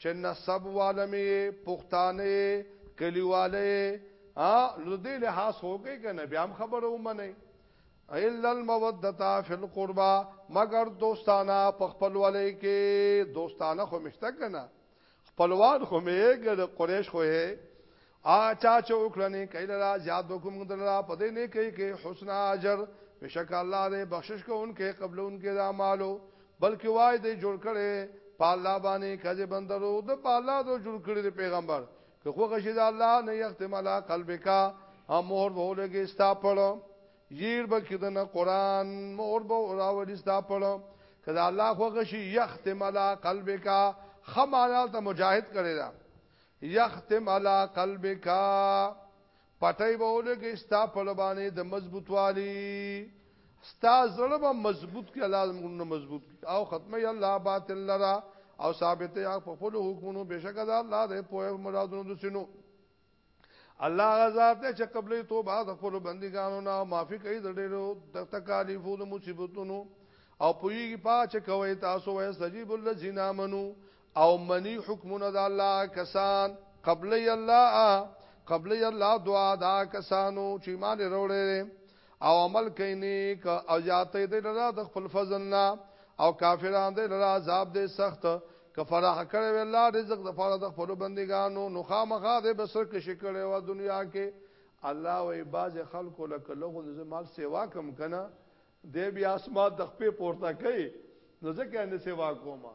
چې نسب والم یې پښتانه یې کلیواله یې ها نو دې له حاص هوګي کنه بیا هم خبره ومني الا المودتا فی القربا مگر دوستانه په خپل ولې کې دوستانه خو مشته کنه خپلوان خو مې ګډ قریش خو یې اچا چې وکړنې کله را زیات وکم دلرا پدې نه کوي کې حسن اجر بشک الله دې بخشش کوونکې قبلونکې دا مالو بلکې وای دې جوړ کړي پالا باندې کځه بندرو د پالا دو جوړ کړي د پیغمبر که خو غشي د الله نه یختم علی قلبک هم مهر وولګي ستا پړو ییر بکدن قران مور به راوړي ستا پړو کدا الله خو غشي یختم علی قلبک خمانا ته مجاهد کړی دا یختم علی قلبک پټای به ولګي ستا په لبانې د مضبوطوالي ستا زړه به مضبوط کې الله زمونږ مضبوط کی او ختمه الله باطل لرا او ثابت یا په خپل حکمونو بشکره الله دې په مرادونو دسینو الله غزاد ته چې قبلې توبه د خپل بندګانو نه معافي کوي د ډېرو د تکالیفو د مصیبتونو او پویږي پاچ کوي تاسو وې سجیب الذین امنو او منی حکمونه د الله کسان قبلې الله قبلې الله دعا دا کسانو چې ایمان وروړي او عمل کوي نیک او زیاتې دې لرا د خپل فضل نه او کافران دې لرا عذاب دې سخت کفرح کړي وی الله رزق د فار د خپل بندګانو نو خامخا دې بسر کې شکړې و دنیا کې الله وې باز خلکو لکه لغون زمال سیوا کم کنه دې بیا اسمات د خپې پورته کوي نو ځکه نه سیوا کومه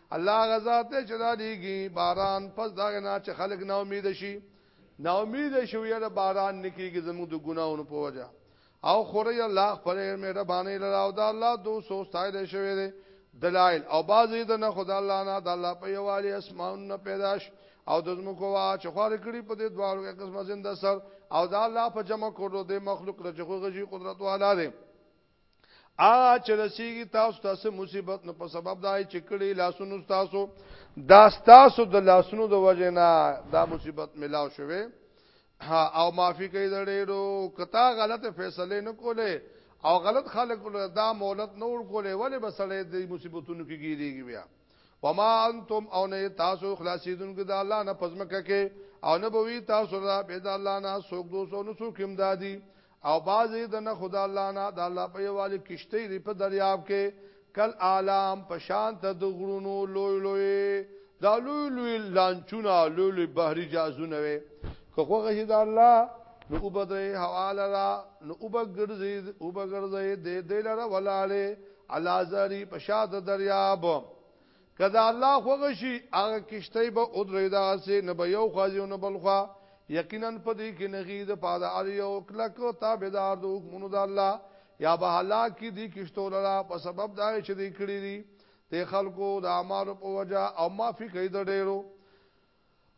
الله غزا ته چې دا دیږي باران پس دا نه چې خلک نا امید شي نا امید شي یاره باران نکیږي زموږ د ګناونو په وجه او خوري الله خپل مهرباني لره او دا الله دو سو ستایل شوی دی دلائل او بعضی د نه خدای الله نه د الله په یوالي اسمان نه پیداش او د زمکو وا چې خور کړي په دې دوارو کې قسمه زنده سر او دا الله په جمع کولو د مخلوق رجغه غږی قدرت والا دی آ چې رسیږي تاسو تاسو مصیبت نو په سبب دای چې کړي لاسونو تاسو دا تاسو د لاسونو د وجه نه دا مصیبت ملاو شوه ها او معافي کوي دړېرو کتا غلط فیصله نه کوله او غلط خلک دا مولت نور کوله ولی بسړې د مصیبتونو کې ګیریږي بیا وما انتم او نه تاسو خلاصیدون کې د الله نه پزمکه کې او نه بوي تاسو را به د الله نه سوګ دوسو نو سوکم دادي او بعضی د نخو د الله نه د الله په یوالي کشتۍ دی په دریاب کې کل عالم په شان ته د غرونو لوی لوی دا لوی لوی لانچونه لوی لوی بحري جازونه وي که خوغه شي د الله نو وبدري حواله را نو وبګرځي وبګرځي د دې لره ولاله علازري په شان د دریاب که د الله خوښ شي، هغه کښتۍ به ودرېږي، دغسې نه به یو خوا ځي او نه بل خوا. یقیناً په دې کې نښې دي د پاره د هر یو کلک تابعدار د حکمونو د الله. یا به هلاک کړي دې کښتو لره په سبب د هغه چې دوی کړي دي د خلکو د اعمالو په وجه او معافي کوي د ډېرو.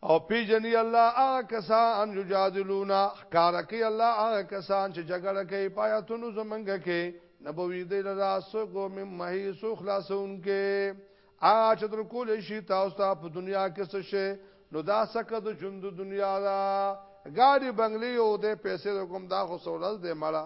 او پیجنی الله هغه کسان یجادلون ښکار کوي الله هغه کسان چې جګړه کوي پایتونو زمنګ کې نبوی دی لرا سوګو مم مهي سو خلاصون کې اج در کول شي تاسو ته په دنیا کې څه شي نو دا سکه د ژوند دنیا دا ګاډي بنگلي او د پیسې کوم دا خو سولز دی مړه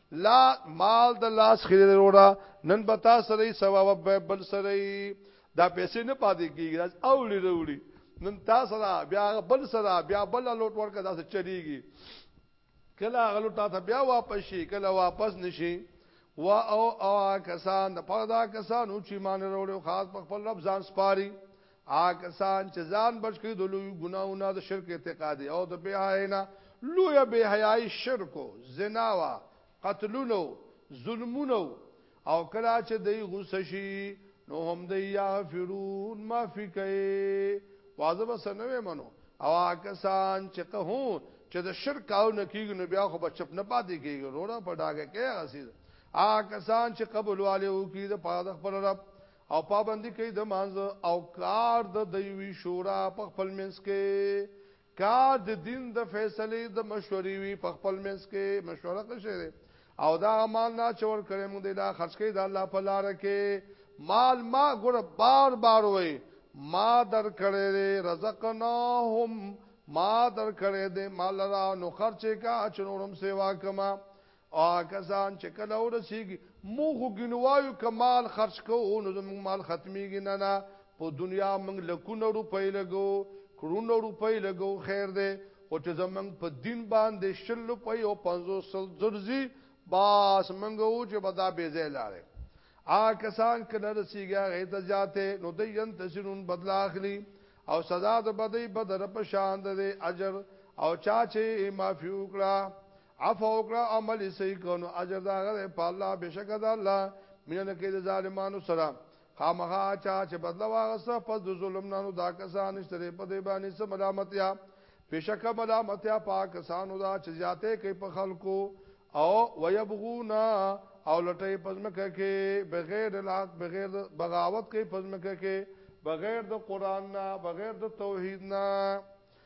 لا مال د لاس خیر وروړه نن به تا سره ثواب به بل سره دا پیسې نه پاتې کیږي دا اولی وروړي نن تا سره بیا بل سره بیا بل لوټ ورکه دا څه چلیږي کله غلو تا ته بیا واپس شي کله واپس نشي وا او او کسان د پردا کسان چې مان وروړي خاص په خپل رب ځان سپاري هغه کسان چې ځان بچ کړي د لوی ګناونه د شرک اعتقاد او د بے حیانا لوی بے حیاي شرک زنا وا قتلونو ظلمونو او کلا چې دی غوسه شي نو هم دی یغفرون معافي کوي واځه بس نه منو او کسان چې قهو چې د شرک او نکیګ نو بیا خو بچپ نه پاتې کیږي روړه په ډاګه کې غسیز آ کسان چې قبول والے او کی د پاده خپل رب او پابندي کوي د مانځه او کار د دیوي شورا په خپل منځ کې کار د دین د فیصله د مشورې وی په خپل منځ کې مشوره کوي او دا مال نه چور کړي موږ د لا خرج کړي د الله په لار کې مال ما ګور بار بار وای ما در کړي رزقناهم ما در کړي دې مال را نو خرچه کا چنورم سیوا کما او کسان چې کله ورسیږي موږ ګنوایو کمال خرج کوو نو زموږ مال ختميږي نه نه په دنیا موږ لکونه روپۍ لګو کرونه روپۍ لګو خیر دی خو چې زموږ په دین باندې شل روپۍ او 500 درځي باس موږ وو چې بدا به ځای لاره آ کسان کله رسیږي هغه ته ذاته نو د ينتسرون بدلا اخلي او سزا د بدی بدر په شان د اجر او چا چې معافي وکړه عفو وکړه او عمل صحیح کونو اجر دا غره په الله بشک دا الله مینه نه کوي د ظالمانو سره خامخا چا چې بدلا واغسته پس د ظلم نه نو دا کسان نشته په دې باندې سم ملامتیا بشک ملامتیا پاک کسانو دا چې زیاته کوي په خلکو او ويبغونا او لټي پزمکه کې بغیر الحق بغیر بغاوت کوي پزمکه کې بغیر د قران نه بغیر د توحید نه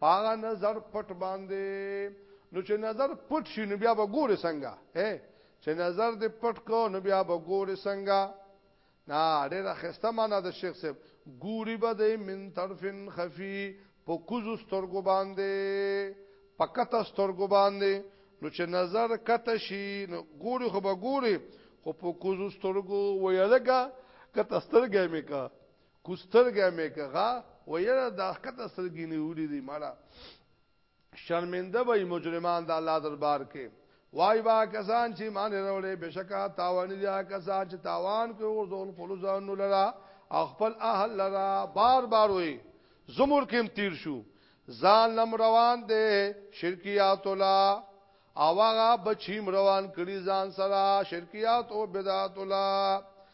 پاغه نظر پټ باندې نو چې نظر پټ شي نو بیا به ګوره څنګه اے چې نظر دې پټ کو نو بیا به ګوره څنګه نا ډېر خسته معنا د شیخ صاحب ګوري به دې من طرفن خفي په کوزو سترګو باندې پکته سترګو باندې نو چې نظر کته شي نو ګوري خو به ګوري خو په کوزو سترګو ویلګه کته سترګې مې کا کو سترګه مې کغه ویره دا کته سترګې نیولې دي مړه شرمنده به مجرمان د الله دربار کې وای با کسان چې مان وروړي بشکا تاوان دي کسان چې تاوان کوي او ځول خپل ځان لرا خپل اهل لرا بار بار وي زمر کې تیر شو ځان لم روان دي شرکیات الله او هغه بچیم روان کړي ځان سره شرکیات او بدعات الله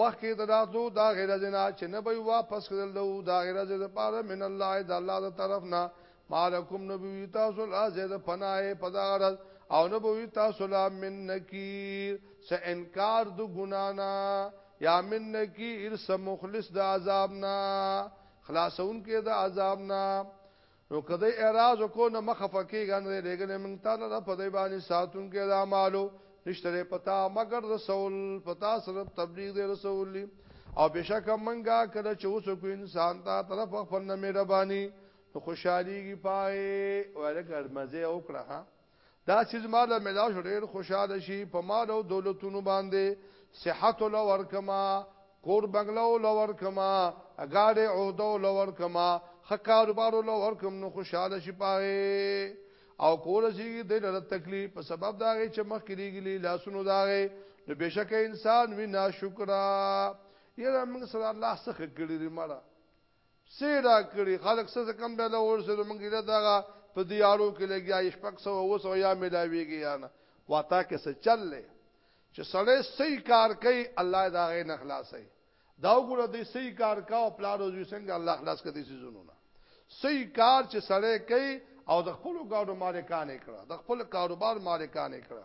مخکې د راتلو دا غیر زنا چې نه به واپس کړل دو دا غیر زده پاره من الله د الله د طرف نه مالکم نبی تاسو لا زید پناه پدارت او نبی تاسو لا من نکیر سه انکار د ګنانا یا من نکیر سه مخلص د عذاب نه خلاصون کې د عذاب نه نو که دی اعراض کو نه مخفه کېږه نه دی لېږلی موږ تا لره په دی باندې ساتونکی د اعمالو نشته دی په تا مګر رسول په تا سره تبلیغ دی رسول دی او بېشکه موږ کله چې اوس کو انسان ته طرف خپل نه مهرباني نو خوشحاليږي پای ورګر مزه وکړه دا چې زما له ملاو شو ډېر خوشاله شي په مال او دولتونو باندې صحت له ورکما کور بنگلو له ورکما اګاډه عہده له ورکما خکاروبار له ورکم نو خوشاله شي پاره او کول شي د لره تکلیف په سبب دا غي چې مخ کېږي لاسونو دا غي نو بشک انسان وی ناشکرا یره موږ سره الله څخه کړی مړه پسې راکړي خلک څه څه کم بيله ورسېدو موږ هيله دغه په دې اړو کې لګيا يې شپږ سوه اووه سوه يا ميلاوېږي يا نه واتا کې څه چل دی چې سړی صحيح کار کوي الله يې د هغې نه خلاصوي دا وګوره دی صحیح کار کا او پلار او زوی څنګه الله خلاص کړي سيزونو نه صحیح کار چې سړی کوي او د خپل کارو مالکان کړه د خپل کاروبار مالکان کړه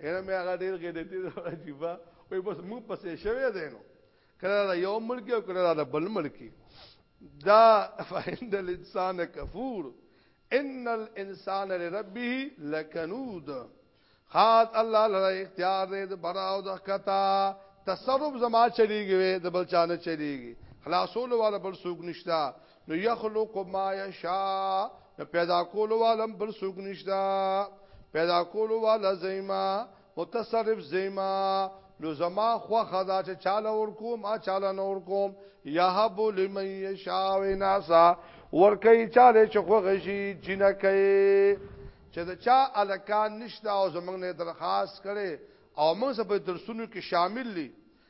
اېره مې هغه ډېر غیرتي عجیبه وای بس موږ پسې شوی دی نو کله دا یو ملک او کله دا بل ملک دا فهند الانسان کفور ان الانسان لربه لکنود خاص الله لره اختیار دې د براو د خطا تصرف زما چلیږي د بل چانه چلیږي خلاصول والا بل سوق نشتا نو یخلق ما یشا نو پیدا کولو عالم بل سوق نشتا پیدا کولو والا زیما متصرف زیما نو زما خو خدا چې چاله ور کوم ا چاله نور کوم یهب لمن یشا و ناسا ور کوي چاله چې خو غشي جنکه چې دا چا الکان نشتا او زمنګ نه درخواست کړي او موږ په درسونو کې شامل دي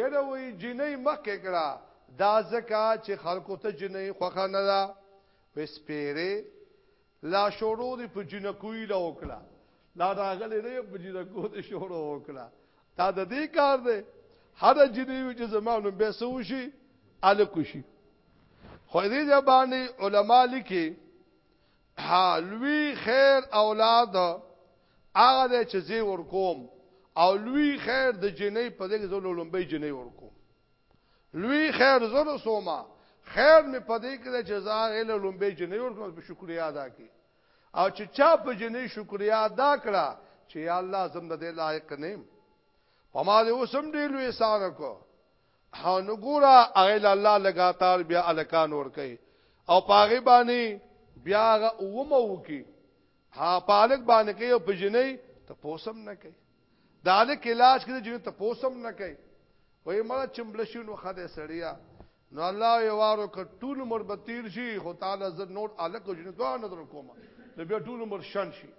یره وی جنۍ مخکې کړه دا ځکه چې خلکو ته جنۍ خوخه نه ده وس پیره لا شورو دی په جنکوی لا وکړه لا راغلی نه په جنکو دی شورو وکړه دا د دې کار دی هر جنې چې زمانو به سوشي الکوشي خو دې ځبانه علما لیکي ها لوی خیر اولاد هغه دی چې زی ورکوم او لوی خیر د جنې په دې کې زو لومبي جنې ورکوم لوی خیر زره سوما خیر می په دې کې چې زه غل لومبي جنې ورکوم په شکریا ادا کی او چې چا په جنې شکریا ادا کړه چې یا الله زم د دې لایق نیم په ما دې اوسم دې لوی سار کو ها نو ګورا اغه الله لګاتار بیا الکان ور کوي او پاغه باندې بیا هغه اومه وکي ها پالک باندې کوي او بجنې ته پوسم نه کوي دا الک علاج کوي جن ته پوسم نه کوي وای مړه چمبل شي نو خدای سړیا نو الله یې وارو ک ټول مر بتیر شي خو تعالی زر نور الک جن دوه نظر کومه نو بیا ټول مر شن شي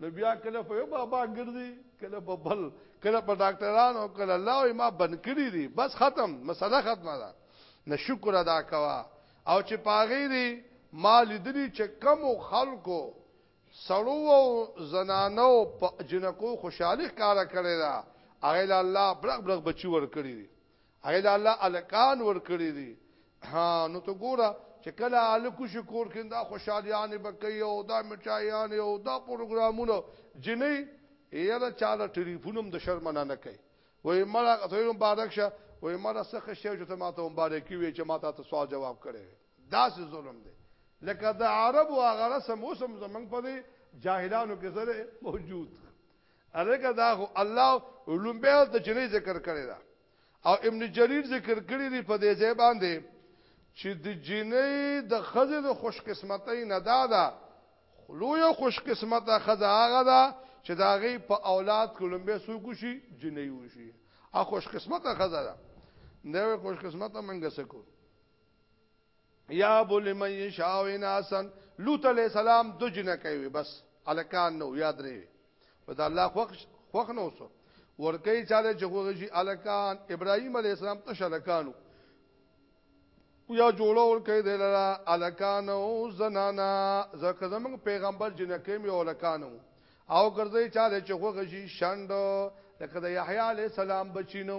نو بیا کله په یو بابا ګرځي کله په بل کله په ډاکټرانو کله الله ما بند کړی دي بس ختم مسله ختمه ده نه شکر ادا کوا او چې پاغې دي ما لیدلی چې کم خلکو سړو او زنانو په جنکو خوشاله کار کړی دا اغه الله برغ برغ بچي ور کړی دي هغه له الله الکان ور کړی دي ها نو ته ګوره چې کله الکو شي کور کې دا خوشالیان به کوي او دا مچایان او دا پروګرامونه جنې یاره چاله ټلیفونم د شرم نه نه کوي وای مړه ته مبارک شه وای مړه څه خشه چې ته ماته مبارک وي چې ماته ته سوال جواب کړي دا څه ظلم دی لکه د عرب او غره سم اوسم زمنګ په جاهلانو کې سره موجود الکه دا خو الله لومبه ته جنې ذکر کړی دا او ابن جریر ذکر کړی دی په دې ځای باندې چې د جنې د خزې د خوش قسمتۍ نه دا ده خلو یو خوش قسمته خزه هغه ده چې دا غي په اولاد کې لومبه سوق شي جنې وشي ا خوش قسمته خزه ده نو خوش قسمته منګه سکو یا بول من یشاء اناسن لوط علیہ السلام دو جنہ کوي بس الکان نو یاد ری په دا الله خوخ خوخ نو سو ورکی چاله چغوږي شي الکان ابراهیم علیہ السلام ته شلکانو یا جوړه ورکی دی لرا الکان او زنانا زکه زمنګ پیغمبر جنہ کوي می الکانو او ګرځي چاله چغوږي شي شاندو لکه د یحیی علیہ السلام بچینو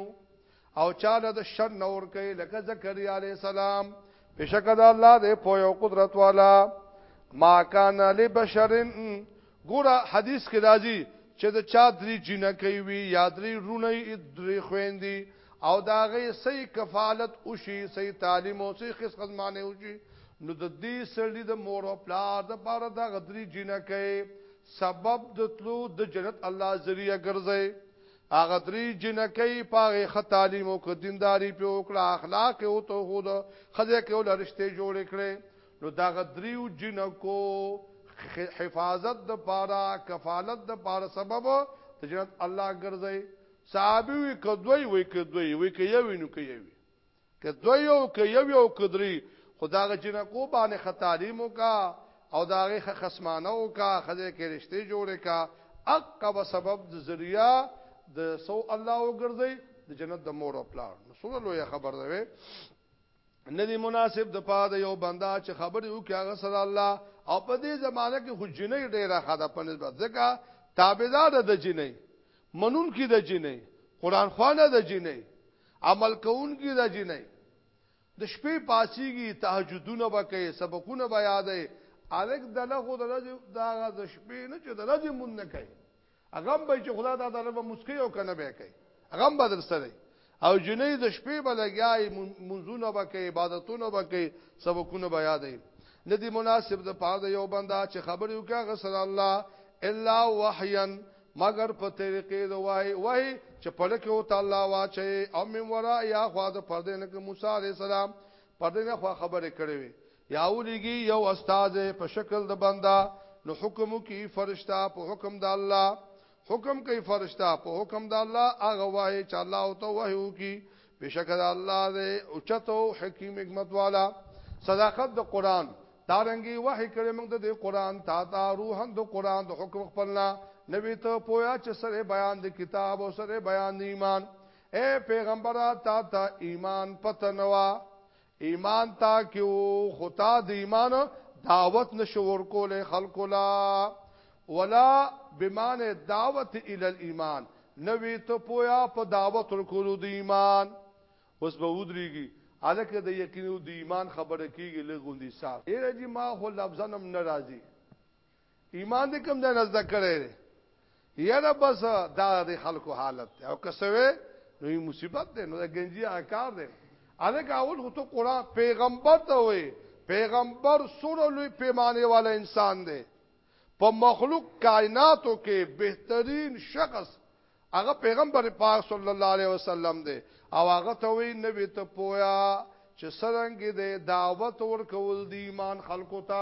او چاله د شر نور کوي لکه زکریا علی السلام بشک د الله دې په یو قدرت والا ما کان لبشرن ګوره حدیث کې راځي چې د چا درې جنہ کوي وي یا درې رونه درې خويندې او دا غي سي کفالت وشي سي تعلیم او سي خدمت معنی وشي نو د دې سړي د مور او پلار د پاره د غدري جنہ کوي سبب د تلو د جنت الله ذریعہ ګرځي هغه درې جنکۍ په هغې ښه تعلیم وکړ، دینداري پې وکړه، اخلاق یې وتوښود، ښځه یې کوله رشتې جوړې کړې، نو د هغه دریو جنکو حفاظت دپاره، کفالت دپاره سبب د جنت الله ګرځوي، صحابي وي که دوه وي، وي که دوه وي، وي که یو وي نو که یو وي. که دوه یو که یو یو که درې خو دغه جنکو باندې ښه تعلیم وکا او د هغې ښه خسمانه وکا ښځې کې رشتې جوړې کا اقا به سبب د ذریعه د سو الله وګرځي د جنت د مور او پلار نو سره لوی خبر ده ندی مناسب د پاد یو بندا چې خبرې وکړي هغه سره الله او په دې زمانہ کې خو جنې ډېره خاده په نسبت ځکه تابعدار د جنې منون کې د جنې قران خوانه د جنې عمل کوونکی دا جنۍ د شپې پاسيږي تهجدونه وکړي سبقونه بیا یادې الک دله خو دله دا د شپې نه چې دله دې مون نه کوي هغه به چې خدا دا دله به مسکی او کنه به کوي هغه به در سره او جنې د شپې به لګیاي منځونه به کوي عبادتونه به کوي سبقونه به یادې ندی مناسب د پاره یو بندا چې خبرې وکړي غسر الله الا وحیا مگر په طریقې د وای وای چې په لکه او تعالی واچي او من ورا یا خوا د پردې نه کې موسی عليه السلام پردې نه خوا خبرې کړې وي یا ولېږي یو استاد په شکل د بندا نو حکم کوي فرشتہ په حکم د الله حکم کوي فرشتہ په حکم د الله هغه وای چې الله او ته وحي وکي بشکر الله دې او چتو حکیم حکمت والا صداقت د قران دارنګي وحي کړي موږ د قران تا تا روحن د قران د حکم خپلنا نبی ته پویا چې سره بیان د کتاب او سره بیان د ایمان اے پیغمبره تا ته ایمان پته نوا ایمان تا کیو خطا د ایمان دعوت نشور کوله خلق لا ولا بمان دعوت ال الايمان نوې ته پویا په دعوت ورکولو د ایمان اوس به ودرېږي الکه د یقینو د ایمان خبره کیږي لګوندي صاحب اے جی ما خو لفظنم ناراضي ایمان دې کوم ځای نزد کړی دی یاره بس دا د خلکو حالت دی او کسوي نو یې مصیبت دی نو د ګنجي اکار دی الګ اول خو ته قران پیغمبر ته وې پیغمبر سره لوی پیمانه والا انسان دی په مخلوق کائناتو کې بهترین شخص هغه پیغمبر پاک صلی الله علیه وسلم دی او هغه ته وی نبی ته پویا چې سرنګ دې دعوت ورکول دی ایمان خلکو ته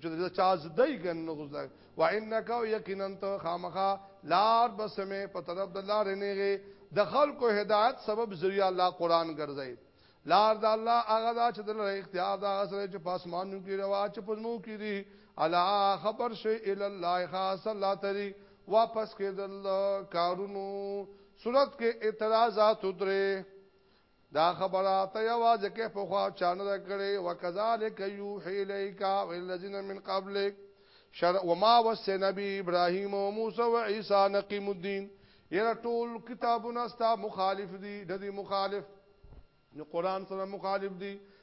چې دا چا زدای ګن نو غوځه و انک یقینا تو خامخا لار بسمه په طرف د لار نهږي د خلکو هدایت سبب ذریعہ الله قران ګرځي لار د الله هغه دا چې د اختیار دا سره چې پاسمانو کې روا چې پزمو کې دي الا خبر شي ال الله خاص الله تری واپس کېدل کارونو صورت کې اعتراضات درې دا خبره ته یوازې کې په خوا چانه ده کړې وکذالک یوحی الیک والذین من قبلک شر وما وس نبی ابراهیم او موسی و عیسی نقیم الدین یره ټول کتابونه ستا مخالف دي د دې مخالف نو قران سره مخالف دي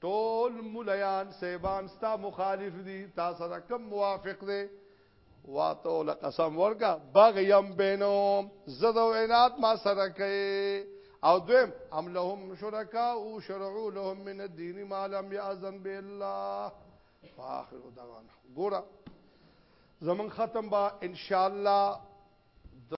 ټول مولایان سیبان ستا مخالف دي تا سره کم موافق دي واتو لقسم ورکا بغیم بینهم زدو عناد ما سره کوي او دویم ام لهم شرکا او شرعو لهم من الدین ما لم یاذن بالله فاخر دعوانا ګورا زمون ختم با ان شاء الله